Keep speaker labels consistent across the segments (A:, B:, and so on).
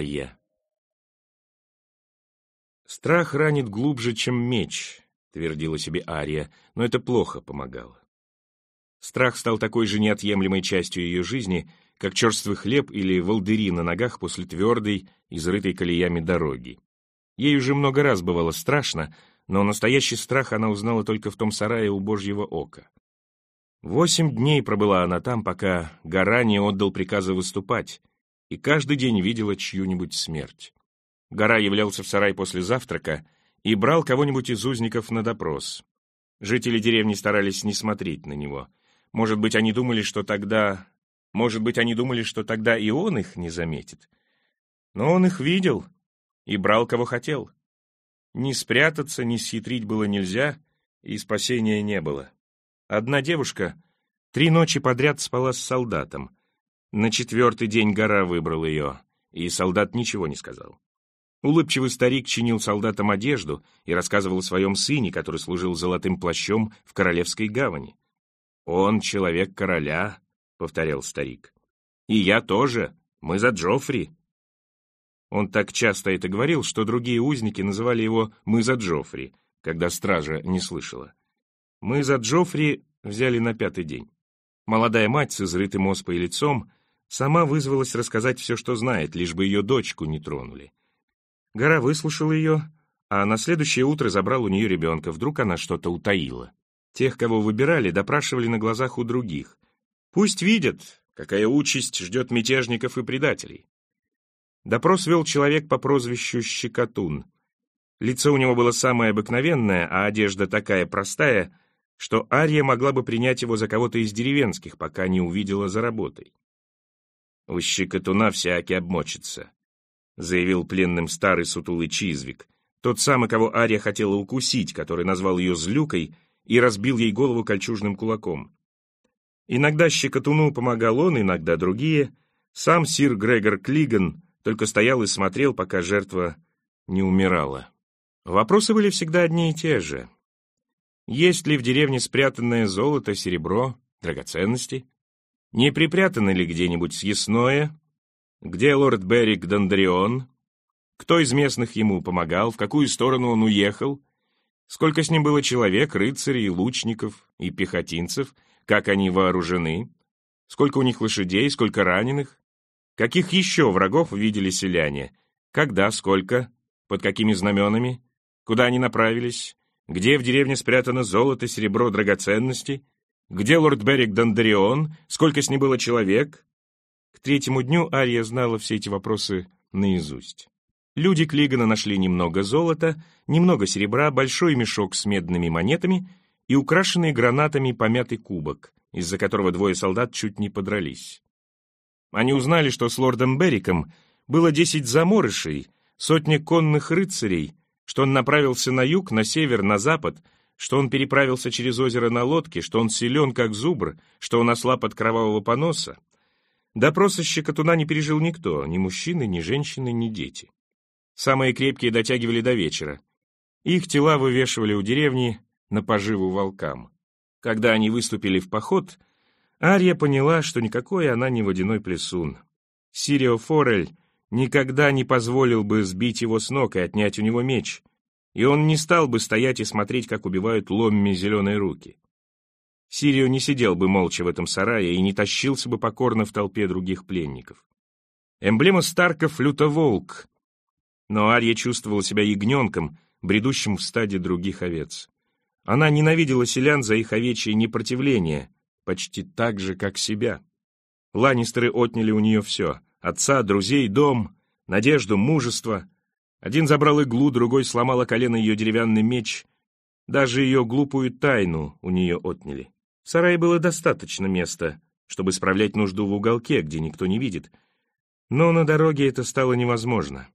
A: Арья. «Страх ранит глубже, чем меч», — твердила себе Ария, но это плохо помогало. Страх стал такой же неотъемлемой частью ее жизни, как черствый хлеб или волдыри на ногах после твердой, изрытой колеями дороги. Ей уже много раз бывало страшно, но настоящий страх она узнала только в том сарае у Божьего ока. Восемь дней пробыла она там, пока гора не отдал приказа выступать, и каждый день видела чью-нибудь смерть. Гора являлся в сарай после завтрака и брал кого-нибудь из узников на допрос. Жители деревни старались не смотреть на него. Может быть, они думали, что тогда... Может быть, они думали, что тогда и он их не заметит. Но он их видел и брал, кого хотел. Ни спрятаться, ни схитрить было нельзя, и спасения не было. Одна девушка три ночи подряд спала с солдатом. На четвертый день гора выбрал ее, и солдат ничего не сказал. Улыбчивый старик чинил солдатам одежду и рассказывал о своем сыне, который служил золотым плащом в Королевской гавани. «Он человек короля», — повторял старик. «И я тоже. Мы за Джоффри». Он так часто это говорил, что другие узники называли его «мы за Джоффри», когда стража не слышала. Мы за Джоффри взяли на пятый день. Молодая мать с изрытым оспой лицом сама вызвалась рассказать все, что знает, лишь бы ее дочку не тронули. Гора выслушала ее, а на следующее утро забрал у нее ребенка, вдруг она что-то утаила. Тех, кого выбирали, допрашивали на глазах у других. Пусть видят, какая участь ждет мятежников и предателей. Допрос вел человек по прозвищу Щекотун. Лицо у него было самое обыкновенное, а одежда такая простая, что Ария могла бы принять его за кого-то из деревенских, пока не увидела за работой. «У щекотуна всякий обмочится», — заявил пленным старый сутулый Чизвик, тот самый, кого Ария хотела укусить, который назвал ее злюкой и разбил ей голову кольчужным кулаком. Иногда щекотуну помогал он, иногда другие. Сам сир Грегор Клиган только стоял и смотрел, пока жертва не умирала. Вопросы были всегда одни и те же. Есть ли в деревне спрятанное золото, серебро, драгоценности? Не припрятано ли где-нибудь съестное? Где лорд Беррик Дондрион? Кто из местных ему помогал? В какую сторону он уехал? Сколько с ним было человек, рыцарей, лучников и пехотинцев? Как они вооружены? Сколько у них лошадей? Сколько раненых? Каких еще врагов видели селяне? Когда, сколько? Под какими знаменами? Куда они направились? Где в деревне спрятано золото, серебро, драгоценности? Где лорд Берик Дондарион? Сколько с ним было человек? К третьему дню Ария знала все эти вопросы наизусть. Люди Клигана нашли немного золота, немного серебра, большой мешок с медными монетами и украшенный гранатами помятый кубок, из-за которого двое солдат чуть не подрались. Они узнали, что с лордом Бериком было десять заморышей, сотня конных рыцарей что он направился на юг, на север, на запад, что он переправился через озеро на лодке, что он силен, как зубр, что он ослаб от кровавого поноса. Допроса щекотуна не пережил никто, ни мужчины, ни женщины, ни дети. Самые крепкие дотягивали до вечера. Их тела вывешивали у деревни на поживу волкам. Когда они выступили в поход, Ария поняла, что никакой она не водяной плесун. Сирио Форель никогда не позволил бы сбить его с ног и отнять у него меч, и он не стал бы стоять и смотреть, как убивают ломми зеленые руки. Сирио не сидел бы молча в этом сарае и не тащился бы покорно в толпе других пленников. Эмблема Старков — лютоволк, но Арья чувствовала себя ягненком, бредущим в стаде других овец. Она ненавидела селян за их овечье непротивление, почти так же, как себя. Ланнистеры отняли у нее все — отца, друзей, дом, надежду, мужество. Один забрал иглу, другой сломала колено ее деревянный меч. Даже ее глупую тайну у нее отняли. В сарае было достаточно места, чтобы справлять нужду в уголке, где никто не видит. Но на дороге это стало невозможно.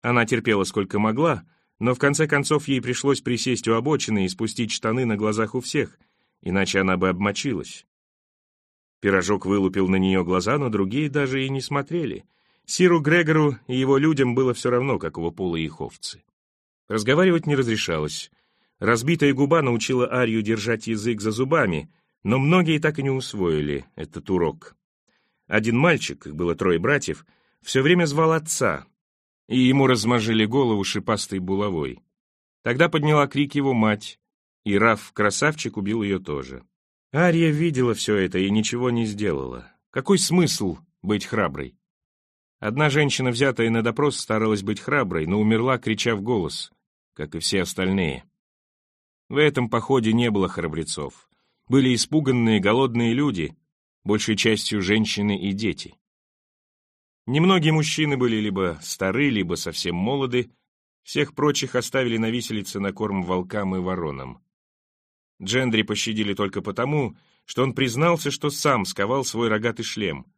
A: Она терпела сколько могла, но в конце концов ей пришлось присесть у обочины и спустить штаны на глазах у всех, иначе она бы обмочилась. Пирожок вылупил на нее глаза, но другие даже и не смотрели. Сиру Грегору и его людям было все равно, какого пола их овцы. Разговаривать не разрешалось. Разбитая губа научила Арию держать язык за зубами, но многие так и не усвоили этот урок. Один мальчик, их было трое братьев, все время звал отца, и ему размажили голову шипастой булавой. Тогда подняла крик его мать, и Раф, красавчик, убил ее тоже. Ария видела все это и ничего не сделала. Какой смысл быть храброй? Одна женщина, взятая на допрос, старалась быть храброй, но умерла, крича в голос, как и все остальные. В этом походе не было храбрецов. Были испуганные, голодные люди, большей частью женщины и дети. Немногие мужчины были либо стары, либо совсем молоды, всех прочих оставили на виселице на корм волкам и воронам. Джендри пощадили только потому, что он признался, что сам сковал свой рогатый шлем.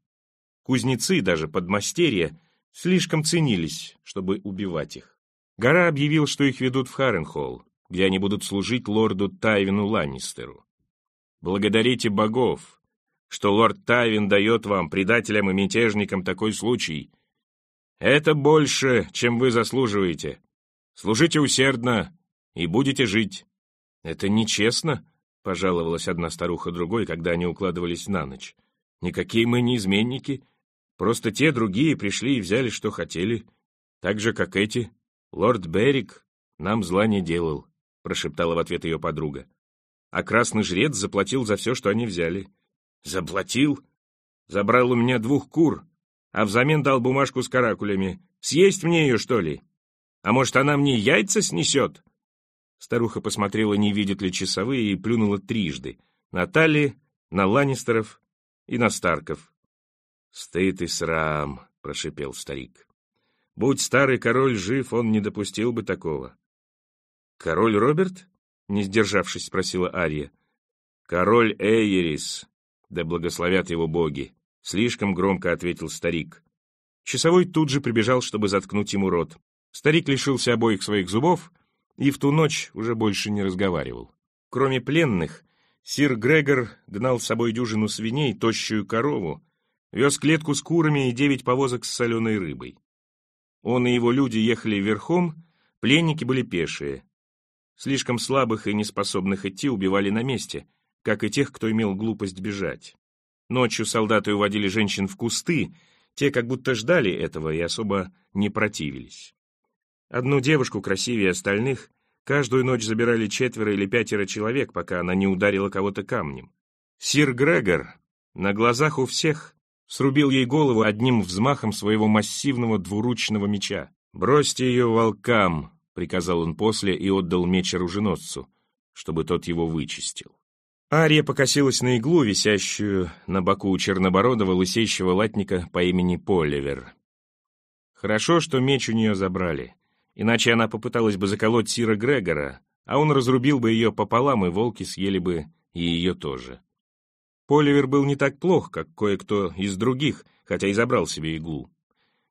A: Кузнецы, даже подмастерья, слишком ценились, чтобы убивать их. Гора объявил, что их ведут в Харренхолл, где они будут служить лорду Тайвину Ланнистеру. «Благодарите богов, что лорд Тайвин дает вам, предателям и мятежникам, такой случай. Это больше, чем вы заслуживаете. Служите усердно и будете жить». «Это нечестно», — пожаловалась одна старуха другой, когда они укладывались на ночь. «Никакие мы не изменники. Просто те другие пришли и взяли, что хотели. Так же, как эти. Лорд Берик нам зла не делал», — прошептала в ответ ее подруга. «А красный жрец заплатил за все, что они взяли». «Заплатил? Забрал у меня двух кур, а взамен дал бумажку с каракулями. Съесть мне ее, что ли? А может, она мне яйца снесет?» Старуха посмотрела, не видят ли часовые, и плюнула трижды. На Талли, на Ланнистеров и на Старков. «Стыд и срам», — прошипел старик. «Будь старый король жив, он не допустил бы такого». «Король Роберт?» — не сдержавшись, спросила Ария. «Король Эйерис, да благословят его боги», — слишком громко ответил старик. Часовой тут же прибежал, чтобы заткнуть ему рот. Старик лишился обоих своих зубов — и в ту ночь уже больше не разговаривал. Кроме пленных, сир Грегор гнал с собой дюжину свиней, тощую корову, вез клетку с курами и девять повозок с соленой рыбой. Он и его люди ехали верхом, пленники были пешие. Слишком слабых и неспособных идти убивали на месте, как и тех, кто имел глупость бежать. Ночью солдаты уводили женщин в кусты, те как будто ждали этого и особо не противились. Одну девушку, красивее остальных, каждую ночь забирали четверо или пятеро человек, пока она не ударила кого-то камнем. Сир Грегор на глазах у всех срубил ей голову одним взмахом своего массивного двуручного меча. «Бросьте ее волкам», — приказал он после и отдал меч оруженосцу, чтобы тот его вычистил. Ария покосилась на иглу, висящую на боку у чернобородого лысеющего латника по имени Поливер. Хорошо, что меч у нее забрали. Иначе она попыталась бы заколоть Сира Грегора, а он разрубил бы ее пополам, и волки съели бы и ее тоже. Поливер был не так плох, как кое-кто из других, хотя и забрал себе иглу.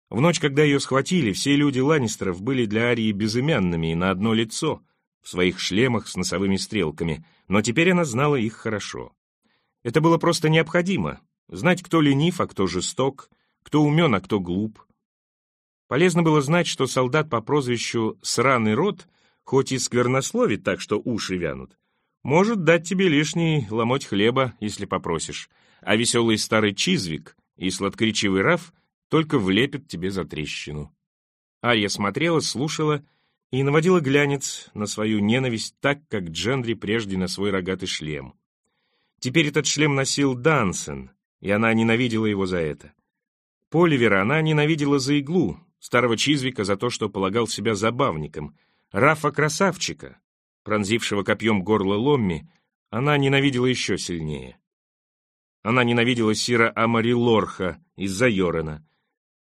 A: В ночь, когда ее схватили, все люди Ланнистеров были для Арии безымянными и на одно лицо, в своих шлемах с носовыми стрелками, но теперь она знала их хорошо. Это было просто необходимо — знать, кто ленив, а кто жесток, кто умен, а кто глуп, Полезно было знать, что солдат по прозвищу «Сраный рот», хоть и сквернословит так, что уши вянут, может дать тебе лишний ломоть хлеба, если попросишь, а веселый старый Чизвик и сладкоречивый Раф только влепят тебе за трещину. Ария смотрела, слушала и наводила глянец на свою ненависть так, как Джендри прежде на свой рогатый шлем. Теперь этот шлем носил Дансен, и она ненавидела его за это. Поливера она ненавидела за иглу, старого Чизвика за то, что полагал себя забавником, Рафа Красавчика, пронзившего копьем горло Ломми, она ненавидела еще сильнее. Она ненавидела Сира Амари Лорха из-за Йорена,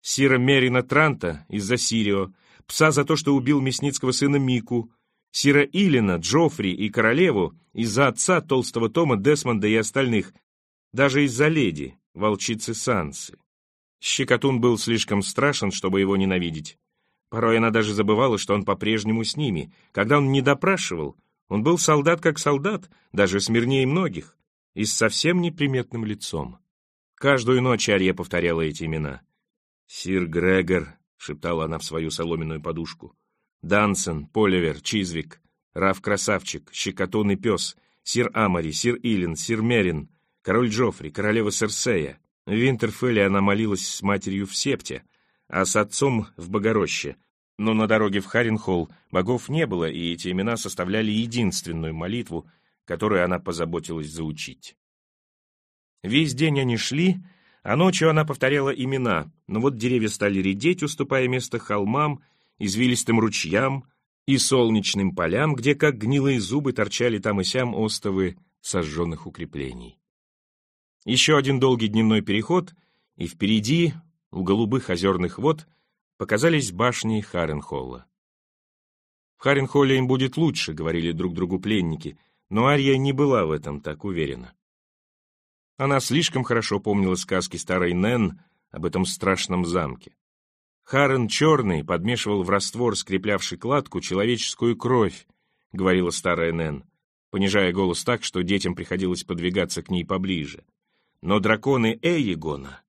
A: Сира Мерина Транта из-за Сирио, пса за то, что убил мясницкого сына Мику, Сира Илина, Джоффри и королеву из-за отца толстого Тома, Десмонда и остальных, даже из-за леди, волчицы Сансы. Щекотун был слишком страшен, чтобы его ненавидеть. Порой она даже забывала, что он по-прежнему с ними. Когда он не допрашивал, он был солдат как солдат, даже смирнее многих, и с совсем неприметным лицом. Каждую ночь Ария повторяла эти имена. «Сир Грегор», — шептала она в свою соломенную подушку, «Дансен, Поливер, Чизвик, Раф Красавчик, Щекотун и Пес, Сир Амари, Сир Илин, Сир Мерин, Король Джоффри, Королева Серсея, в Винтерфелле она молилась с матерью в Септе, а с отцом в Богороще, Но на дороге в Харенхолл богов не было, и эти имена составляли единственную молитву, которую она позаботилась заучить. Весь день они шли, а ночью она повторяла имена, но вот деревья стали редеть, уступая место холмам, извилистым ручьям и солнечным полям, где, как гнилые зубы, торчали там и сям остовы сожженных укреплений. Еще один долгий дневной переход, и впереди, у голубых озерных вод, показались башни Харенхолла. В Харенхолле им будет лучше, говорили друг другу пленники, но Ария не была в этом так уверена. Она слишком хорошо помнила сказки старой Нэн об этом страшном замке. Харен Черный подмешивал в раствор, скреплявший кладку, человеческую кровь, говорила старая Нэн, понижая голос так, что детям приходилось подвигаться к ней поближе. Но драконы Эйегона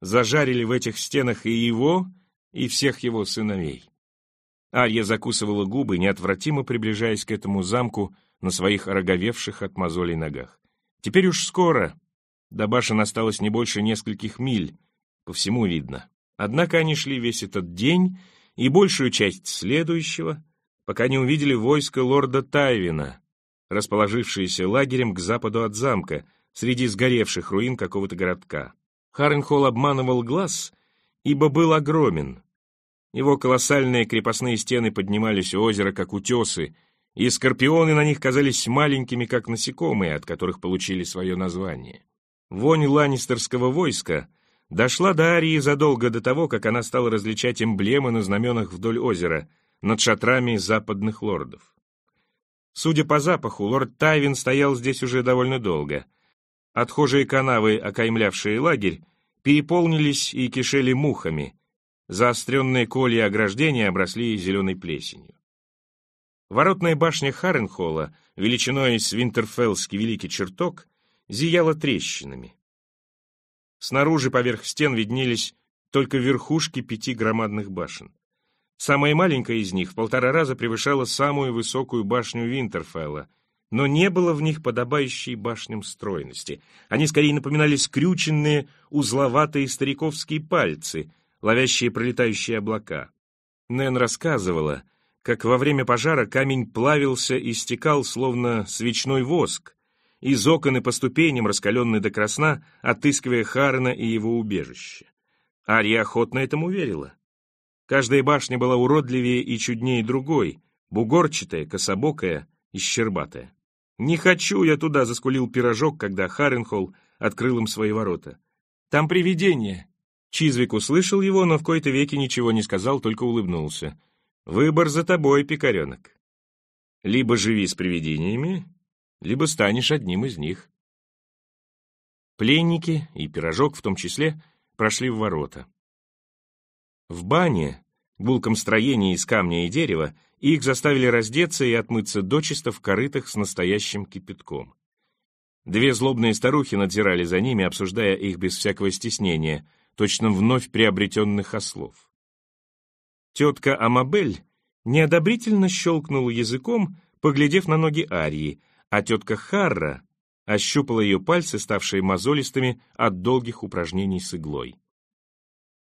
A: зажарили в этих стенах и его, и всех его сыновей. Арья закусывала губы, неотвратимо приближаясь к этому замку на своих ороговевших от мозолей ногах. Теперь уж скоро, до башен осталось не больше нескольких миль, по всему видно. Однако они шли весь этот день и большую часть следующего, пока не увидели войско лорда Тайвина, расположившееся лагерем к западу от замка, среди сгоревших руин какого-то городка. Харренхолл обманывал глаз, ибо был огромен. Его колоссальные крепостные стены поднимались у озера, как утесы, и скорпионы на них казались маленькими, как насекомые, от которых получили свое название. Вонь ланнистерского войска дошла до Арии задолго до того, как она стала различать эмблемы на знаменах вдоль озера, над шатрами западных лордов. Судя по запаху, лорд Тайвин стоял здесь уже довольно долго. Отхожие канавы, окаймлявшие лагерь, переполнились и кишели мухами. Заостренные колья ограждения обросли зеленой плесенью. Воротная башня Харенхола, величиной с Винтерфеллский великий чертог, зияла трещинами. Снаружи поверх стен виднелись только верхушки пяти громадных башен. Самая маленькая из них в полтора раза превышала самую высокую башню Винтерфелла, но не было в них подобающей башням стройности. Они скорее напоминали скрюченные, узловатые стариковские пальцы, ловящие пролетающие облака. Нэн рассказывала, как во время пожара камень плавился и стекал, словно свечной воск, из окон и по ступеням, раскаленный до красна, отыскивая Харена и его убежище. Ария охотно этому верила. Каждая башня была уродливее и чуднее другой, бугорчатая, кособокая и щербатая. «Не хочу я туда!» — заскулил пирожок, когда Харенхолл открыл им свои ворота. «Там привидение!» Чизвик услышал его, но в кои-то веки ничего не сказал, только улыбнулся. «Выбор за тобой, пикаренок. Либо живи с привидениями, либо станешь одним из них. Пленники, и пирожок в том числе, прошли в ворота. В бане, гулком строении из камня и дерева, их заставили раздеться и отмыться дочисто в корытах с настоящим кипятком. Две злобные старухи надзирали за ними, обсуждая их без всякого стеснения, точно вновь приобретенных ослов. Тетка Амабель неодобрительно щелкнула языком, поглядев на ноги Арии, а тетка Харра ощупала ее пальцы, ставшие мозолистыми от долгих упражнений с иглой.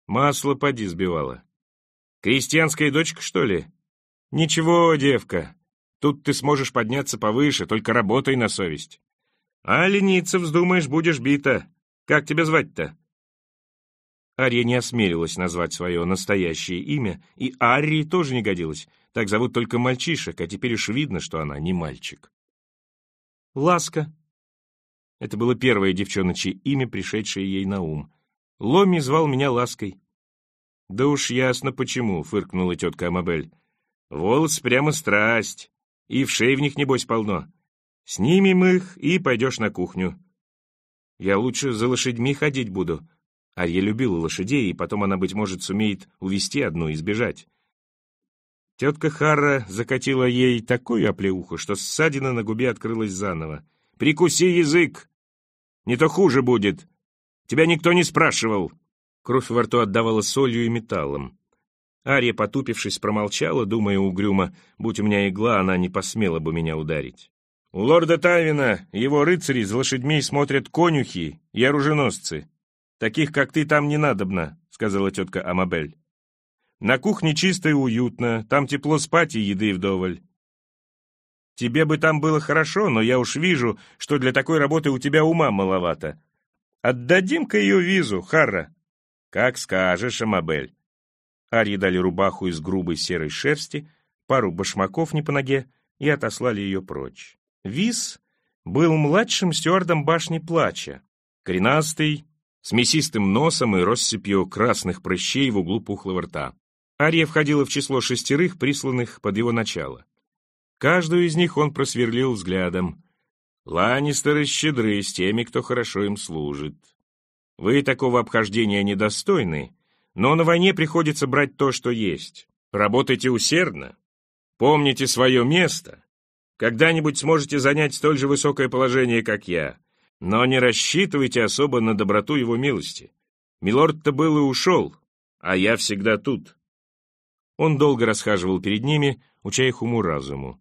A: Масло поди сбивала. Крестьянская дочка, что ли? Ничего, девка, тут ты сможешь подняться повыше, только работай на совесть. А лениться вздумаешь, будешь бита. Как тебя звать-то? Ария не осмелилась назвать свое настоящее имя, и Арии тоже не годилось. Так зовут только мальчишек, а теперь уж видно, что она не мальчик. Ласка. Это было первое девчоночье имя, пришедшее ей на ум. Ломи звал меня Лаской. «Да уж ясно почему», — фыркнула тетка Амабель. «Волос прямо страсть, и в шее в них, небось, полно. Снимем их, и пойдешь на кухню. Я лучше за лошадьми ходить буду». Арья любила лошадей, и потом она, быть может, сумеет увести одну и сбежать. Тетка Харра закатила ей такую оплеуху, что ссадина на губе открылась заново. «Прикуси язык! Не то хуже будет! Тебя никто не спрашивал!» Кровь во рту отдавала солью и металлом. Ария, потупившись, промолчала, думая угрюмо, будь у меня игла, она не посмела бы меня ударить. «У лорда Тавина его рыцари за лошадьми смотрят конюхи и оруженосцы. Таких, как ты, там не надобно», — сказала тетка Амабель. На кухне чисто и уютно, там тепло спать и еды вдоволь. Тебе бы там было хорошо, но я уж вижу, что для такой работы у тебя ума маловато. Отдадим-ка ее визу, Харра. Как скажешь, Амабель. Арье дали рубаху из грубой серой шерсти, пару башмаков не по ноге и отослали ее прочь. Виз был младшим стюардом башни Плача, коренастый, с мясистым носом и россыпью красных прыщей в углу пухлого рта. Ария входила в число шестерых, присланных под его начало. Каждую из них он просверлил взглядом. Ланнистеры щедры с теми, кто хорошо им служит. Вы такого обхождения недостойны, но на войне приходится брать то, что есть. Работайте усердно, помните свое место. Когда-нибудь сможете занять столь же высокое положение, как я, но не рассчитывайте особо на доброту его милости. Милорд-то был и ушел, а я всегда тут. Он долго расхаживал перед ними, уча их уму-разуму.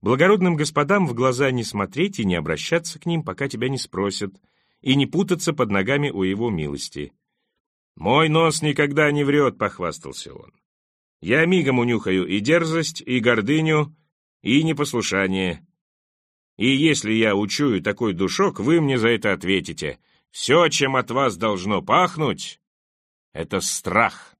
A: Благородным господам в глаза не смотреть и не обращаться к ним, пока тебя не спросят, и не путаться под ногами у его милости. «Мой нос никогда не врет», — похвастался он. «Я мигом унюхаю и дерзость, и гордыню, и непослушание. И если я учую такой душок, вы мне за это ответите. Все, чем от вас должно пахнуть, — это страх».